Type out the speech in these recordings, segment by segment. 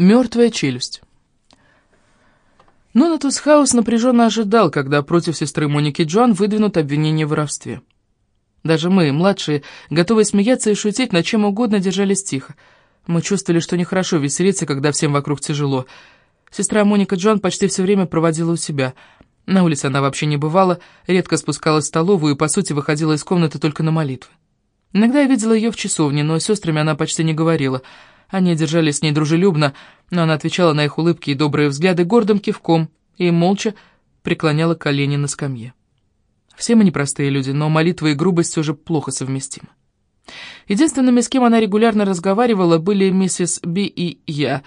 Мертвая челюсть. Нонатус Хаус напряженно ожидал, когда против сестры Моники Джоан выдвинут обвинение в воровстве. Даже мы, младшие, готовые смеяться и шутить, на чем угодно держались тихо. Мы чувствовали, что нехорошо веселиться, когда всем вокруг тяжело. Сестра Моника Джоан почти все время проводила у себя. На улице она вообще не бывала, редко спускалась в столовую и, по сути, выходила из комнаты только на молитвы. Иногда я видела ее в часовне, но с сестрами она почти не говорила — они держались с ней дружелюбно, но она отвечала на их улыбки и добрые взгляды гордым кивком и молча преклоняла колени на скамье. Все мы непростые люди, но молитва и грубость все же плохо совместимы. Единственными, с кем она регулярно разговаривала, были миссис Би и я.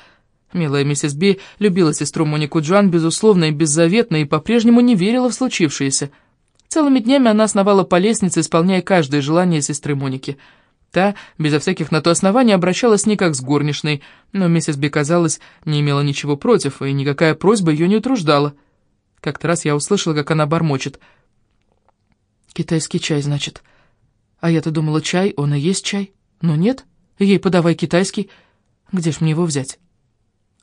Милая миссис Би любила сестру Монику Джоан, безусловно и беззаветно, и по-прежнему не верила в случившееся. Целыми днями она сновала по лестнице, исполняя каждое желание сестры Моники — Та, безо всяких на то оснований, обращалась не как с горничной, но миссис Би, казалось, не имела ничего против, и никакая просьба ее не утруждала. Как-то раз я услышала, как она бормочет. «Китайский чай, значит. А я-то думала, чай, он и есть чай. Но нет, ей подавай китайский. Где ж мне его взять?»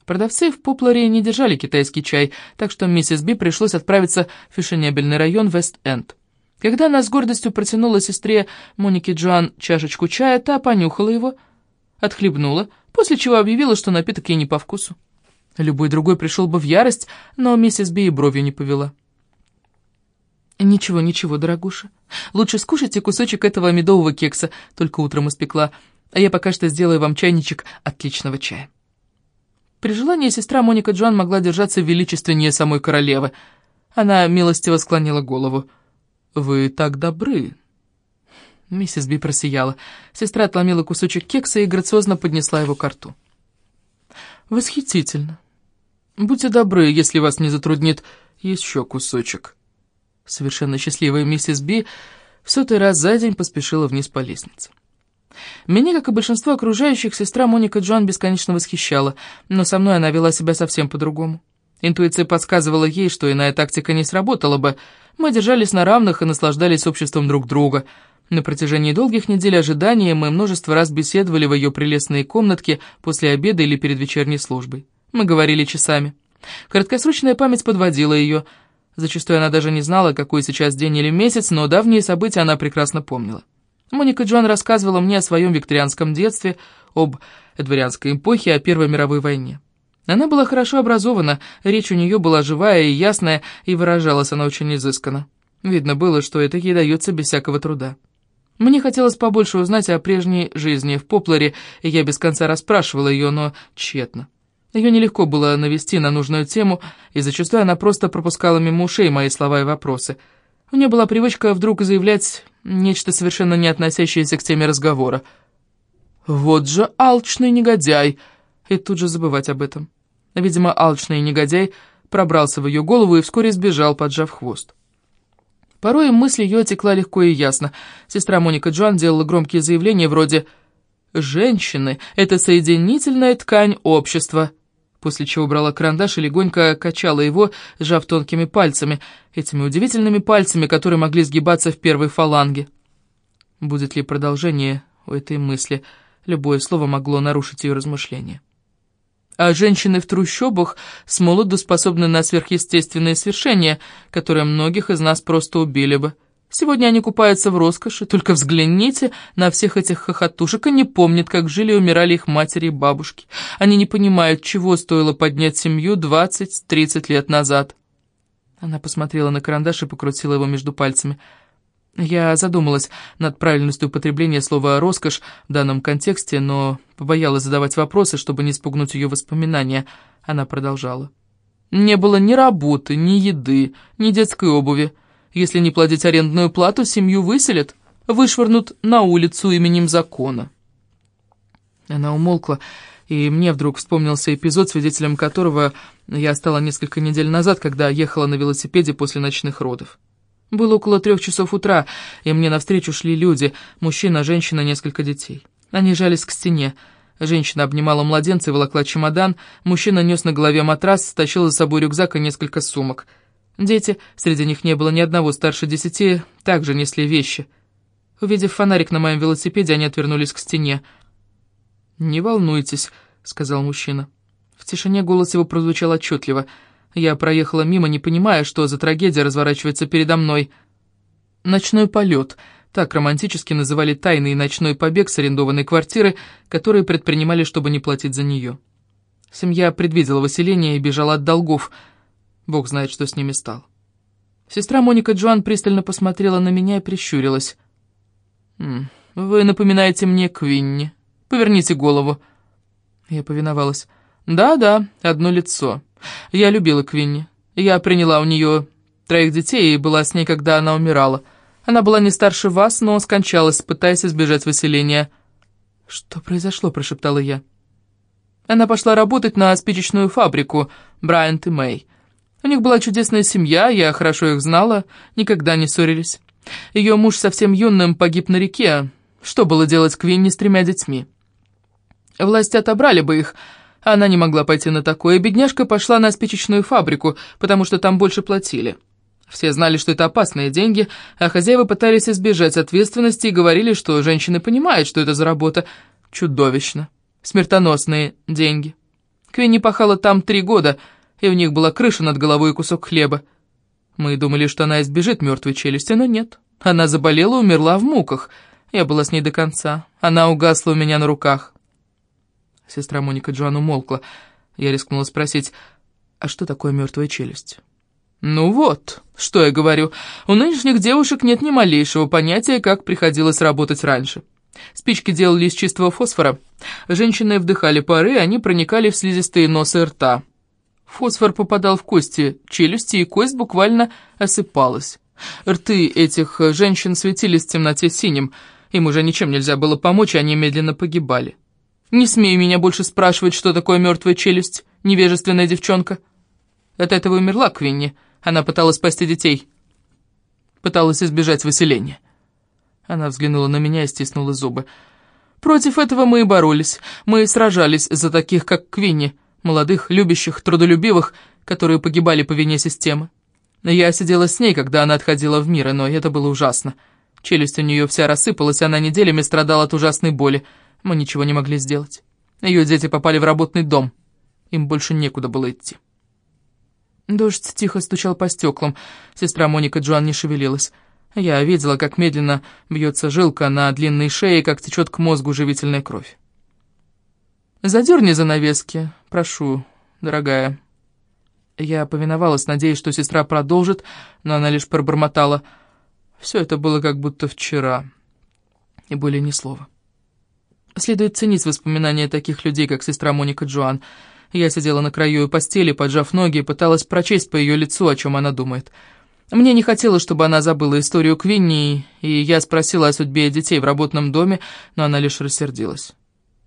Продавцы в Попларе не держали китайский чай, так что миссис Би пришлось отправиться в фешенебельный район Вест-Энд. Когда она с гордостью протянула сестре Монике Джоан чашечку чая, та понюхала его, отхлебнула, после чего объявила, что напиток ей не по вкусу. Любой другой пришел бы в ярость, но миссис Би и бровью не повела. «Ничего, ничего, дорогуша. Лучше скушайте кусочек этого медового кекса, только утром испекла, а я пока что сделаю вам чайничек отличного чая». При желании сестра Моника Джоан могла держаться величественнее самой королевы. Она милостиво склонила голову. «Вы так добры». Миссис Би просияла. Сестра отломила кусочек кекса и грациозно поднесла его к рту. «Восхитительно. Будьте добры, если вас не затруднит еще кусочек». Совершенно счастливая миссис Би в сотый раз за день поспешила вниз по лестнице. Меня, как и большинство окружающих, сестра Моника Джоан бесконечно восхищала, но со мной она вела себя совсем по-другому. Интуиция подсказывала ей, что иная тактика не сработала бы. Мы держались на равных и наслаждались обществом друг друга. На протяжении долгих недель ожидания мы множество раз беседовали в ее прелестной комнатке после обеда или перед вечерней службой. Мы говорили часами. Краткосрочная память подводила ее. Зачастую она даже не знала, какой сейчас день или месяц, но давние события она прекрасно помнила. Моника Джон рассказывала мне о своем викторианском детстве, об эдварианской эпохе, о Первой мировой войне. Она была хорошо образована, речь у нее была живая и ясная, и выражалась она очень изысканно. Видно было, что это ей дается без всякого труда. Мне хотелось побольше узнать о прежней жизни в Попларе, и я без конца расспрашивала ее, но тщетно. Ее нелегко было навести на нужную тему, и зачастую она просто пропускала мимо ушей мои слова и вопросы. У нее была привычка вдруг заявлять нечто совершенно не относящееся к теме разговора. «Вот же алчный негодяй!» и тут же забывать об этом. Видимо, алчный негодяй пробрался в ее голову и вскоре сбежал, поджав хвост. Порой мысль ее текла легко и ясно. Сестра Моника Джоан делала громкие заявления вроде «Женщины — это соединительная ткань общества», после чего брала карандаш и легонько качала его, сжав тонкими пальцами, этими удивительными пальцами, которые могли сгибаться в первой фаланге. Будет ли продолжение у этой мысли? Любое слово могло нарушить ее размышления а женщины в трущобах с молоду способны на сверхъестественные свершения, которые многих из нас просто убили бы. Сегодня они купаются в роскоши, только взгляните на всех этих хохотушек и не помнят, как жили и умирали их матери и бабушки. Они не понимают, чего стоило поднять семью 20-30 лет назад. Она посмотрела на карандаш и покрутила его между пальцами – я задумалась над правильностью употребления слова «роскошь» в данном контексте, но побоялась задавать вопросы, чтобы не спугнуть ее воспоминания. Она продолжала. «Не было ни работы, ни еды, ни детской обуви. Если не платить арендную плату, семью выселят, вышвырнут на улицу именем закона». Она умолкла, и мне вдруг вспомнился эпизод, свидетелем которого я стала несколько недель назад, когда ехала на велосипеде после ночных родов. Было около трех часов утра, и мне навстречу шли люди, мужчина, женщина, несколько детей. Они жались к стене. Женщина обнимала младенца и волокла чемодан, мужчина нес на голове матрас, стащил за собой рюкзак и несколько сумок. Дети, среди них не было ни одного старше десяти, также несли вещи. Увидев фонарик на моем велосипеде, они отвернулись к стене. «Не волнуйтесь», — сказал мужчина. В тишине голос его прозвучал отчетливо. Я проехала мимо, не понимая, что за трагедия разворачивается передо мной. «Ночной полет», так романтически называли тайный ночной побег с арендованной квартиры, которые предпринимали, чтобы не платить за нее. Семья предвидела выселение и бежала от долгов. Бог знает, что с ними стал. Сестра Моника Джоан пристально посмотрела на меня и прищурилась. «Вы напоминаете мне Квинни. Поверните голову». Я повиновалась. «Да-да, одно лицо. Я любила Квинни. Я приняла у нее троих детей и была с ней, когда она умирала. Она была не старше вас, но скончалась, пытаясь избежать выселения». «Что произошло?» – прошептала я. Она пошла работать на спичечную фабрику Брайант и Мэй. У них была чудесная семья, я хорошо их знала, никогда не ссорились. Ее муж совсем юным погиб на реке. Что было делать Квинни с тремя детьми? Власти отобрали бы их, она не могла пойти на такое. Бедняжка пошла на спичечную фабрику, потому что там больше платили. Все знали, что это опасные деньги, а хозяева пытались избежать ответственности и говорили, что женщины понимают, что это за работа. Чудовищно. Смертоносные деньги. Квинни пахала там три года, и у них была крыша над головой и кусок хлеба. Мы думали, что она избежит мертвой челюсти, но нет. Она заболела и умерла в муках. Я была с ней до конца. Она угасла у меня на руках. Сестра Моника Джоан умолкла. Я рискнула спросить, а что такое мертвая челюсть? «Ну вот, что я говорю, у нынешних девушек нет ни малейшего понятия, как приходилось работать раньше. Спички делали из чистого фосфора. Женщины вдыхали пары, они проникали в слизистые носы и рта. Фосфор попадал в кости, челюсти, и кость буквально осыпалась. Рты этих женщин светились в темноте синим. Им уже ничем нельзя было помочь, они медленно погибали. Не смей меня больше спрашивать, что такое мертвая челюсть, невежественная девчонка. От этого умерла Квинни. Она пыталась спасти детей. Пыталась избежать выселения. Она взглянула на меня и стиснула зубы. Против этого мы и боролись. Мы сражались за таких, как Квинни, молодых, любящих, трудолюбивых, которые погибали по вине системы. Я сидела с ней, когда она отходила в мир, но это было ужасно. Челюсть у нее вся рассыпалась, она неделями страдала от ужасной боли. Мы ничего не могли сделать. Ее дети попали в работный дом. Им больше некуда было идти. Дождь тихо стучал по стеклам. Сестра Моника Джоан не шевелилась. Я видела, как медленно бьется жилка на длинной шее, как течет к мозгу живительная кровь. «Задерни занавески, прошу, дорогая». Я повиновалась, надеясь, что сестра продолжит, но она лишь пробормотала. Все это было как будто вчера. И более ни слова. Следует ценить воспоминания таких людей, как сестра Моника Джоан. Я сидела на краю ее постели, поджав ноги, и пыталась прочесть по ее лицу, о чем она думает. Мне не хотелось, чтобы она забыла историю Квинни, и я спросила о судьбе детей в работном доме, но она лишь рассердилась.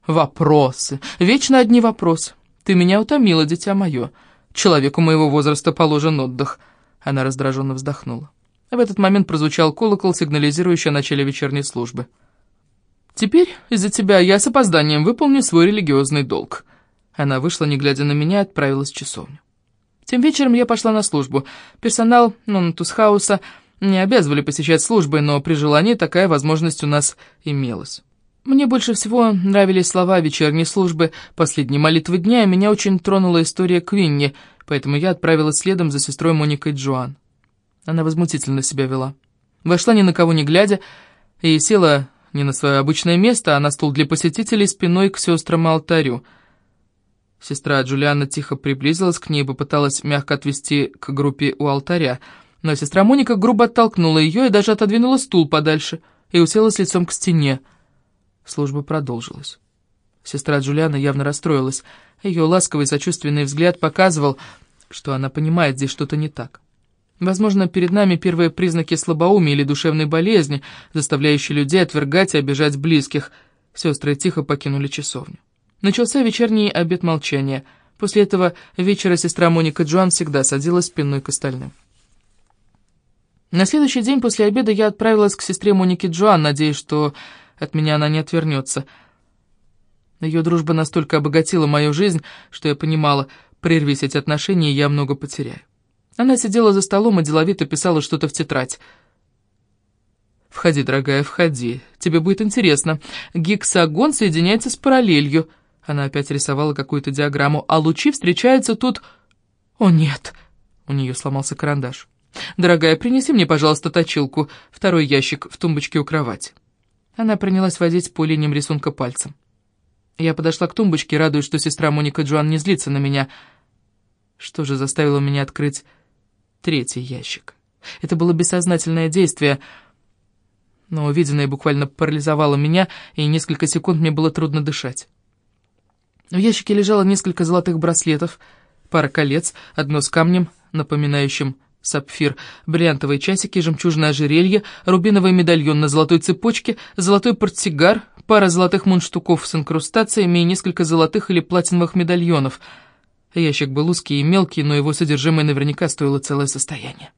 «Вопросы. Вечно одни вопросы. Ты меня утомила, дитя мое. Человеку моего возраста положен отдых». Она раздраженно вздохнула. В этот момент прозвучал колокол, сигнализирующий о начале вечерней службы. Теперь из-за тебя я с опозданием выполню свой религиозный долг». Она вышла, не глядя на меня, и отправилась в часовню. Тем вечером я пошла на службу. Персонал Нонтусхауса не обязывали посещать службы, но при желании такая возможность у нас имелась. Мне больше всего нравились слова вечерней службы, последней молитвы дня, и меня очень тронула история Квинни, поэтому я отправилась следом за сестрой Моникой Джоан. Она возмутительно себя вела. Вошла ни на кого не глядя и села не на свое обычное место, а на стул для посетителей спиной к сестрам алтарю. Сестра Джулиана тихо приблизилась к ней и попыталась мягко отвести к группе у алтаря, но сестра Моника грубо оттолкнула ее и даже отодвинула стул подальше и уселась лицом к стене. Служба продолжилась. Сестра Джулиана явно расстроилась. Ее ласковый сочувственный взгляд показывал, что она понимает, здесь что-то не так. Возможно, перед нами первые признаки слабоумия или душевной болезни, заставляющие людей отвергать и обижать близких. Сестры тихо покинули часовню. Начался вечерний обед молчания. После этого вечера сестра Моника Джоан всегда садилась спиной к остальным. На следующий день после обеда я отправилась к сестре Монике Джоан, надеясь, что от меня она не отвернется. Ее дружба настолько обогатила мою жизнь, что я понимала, прервись эти отношения, я много потеряю. Она сидела за столом и деловито писала что-то в тетрадь. «Входи, дорогая, входи. Тебе будет интересно. Гексагон соединяется с параллелью». Она опять рисовала какую-то диаграмму, а лучи встречаются тут... О, нет! У нее сломался карандаш. «Дорогая, принеси мне, пожалуйста, точилку, второй ящик в тумбочке у кровати». Она принялась водить по линиям рисунка пальцем. Я подошла к тумбочке, радуясь, что сестра Моника Джоан не злится на меня. Что же заставило меня открыть третий ящик? Это было бессознательное действие, но увиденное буквально парализовало меня, и несколько секунд мне было трудно дышать. В ящике лежало несколько золотых браслетов, пара колец, одно с камнем, напоминающим сапфир, бриллиантовые часики, жемчужное ожерелье, рубиновый медальон на золотой цепочке, золотой портсигар, пара золотых мундштуков с инкрустациями и несколько золотых или платиновых медальонов. Ящик был узкий и мелкий, но его содержимое наверняка стоило целое состояние.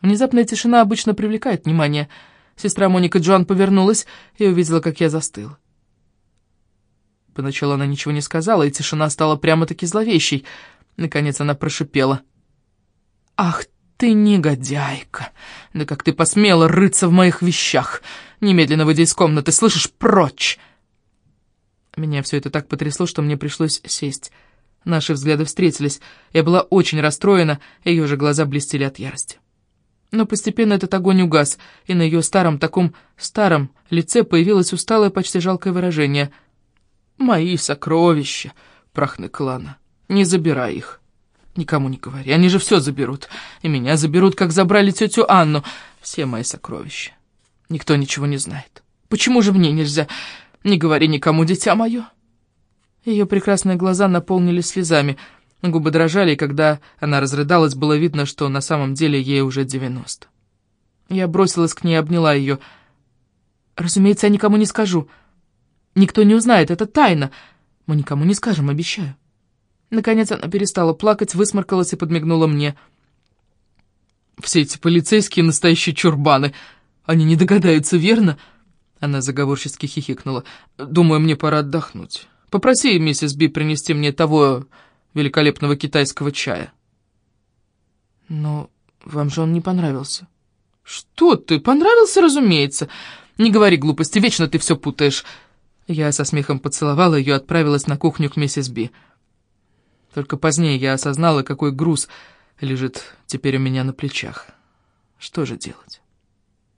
Внезапная тишина обычно привлекает внимание. Сестра Моника Джоан повернулась и увидела, как я застыл. Поначалу она ничего не сказала, и тишина стала прямо-таки зловещей. Наконец она прошипела — «Ах ты негодяйка! Да как ты посмела рыться в моих вещах! Немедленно выйди из комнаты, слышишь, прочь!» Меня все это так потрясло, что мне пришлось сесть. Наши взгляды встретились. Я была очень расстроена, ее же глаза блестели от ярости. Но постепенно этот огонь угас, и на ее старом, таком старом лице появилось усталое, почти жалкое выражение. «Мои сокровища!» — прохныкала она. «Не забирай их!» Никому не говори, они же все заберут. И меня заберут, как забрали тетю Анну. Все мои сокровища. Никто ничего не знает. Почему же мне нельзя? Не говори никому, дитя мое. Ее прекрасные глаза наполнились слезами. Губы дрожали, и когда она разрыдалась, было видно, что на самом деле ей уже девяносто. Я бросилась к ней и обняла ее. «Разумеется, я никому не скажу. Никто не узнает, это тайна. Мы никому не скажем, обещаю». Наконец она перестала плакать, высморкалась и подмигнула мне. «Все эти полицейские настоящие чурбаны. Они не догадаются, верно?» Она заговорчески хихикнула. «Думаю, мне пора отдохнуть. Попроси миссис Би принести мне того великолепного китайского чая». «Но вам же он не понравился». «Что ты? Понравился, разумеется. Не говори глупости, вечно ты все путаешь». Я со смехом поцеловала ее и отправилась на кухню к миссис Би. Только позднее я осознала, какой груз лежит теперь у меня на плечах. Что же делать?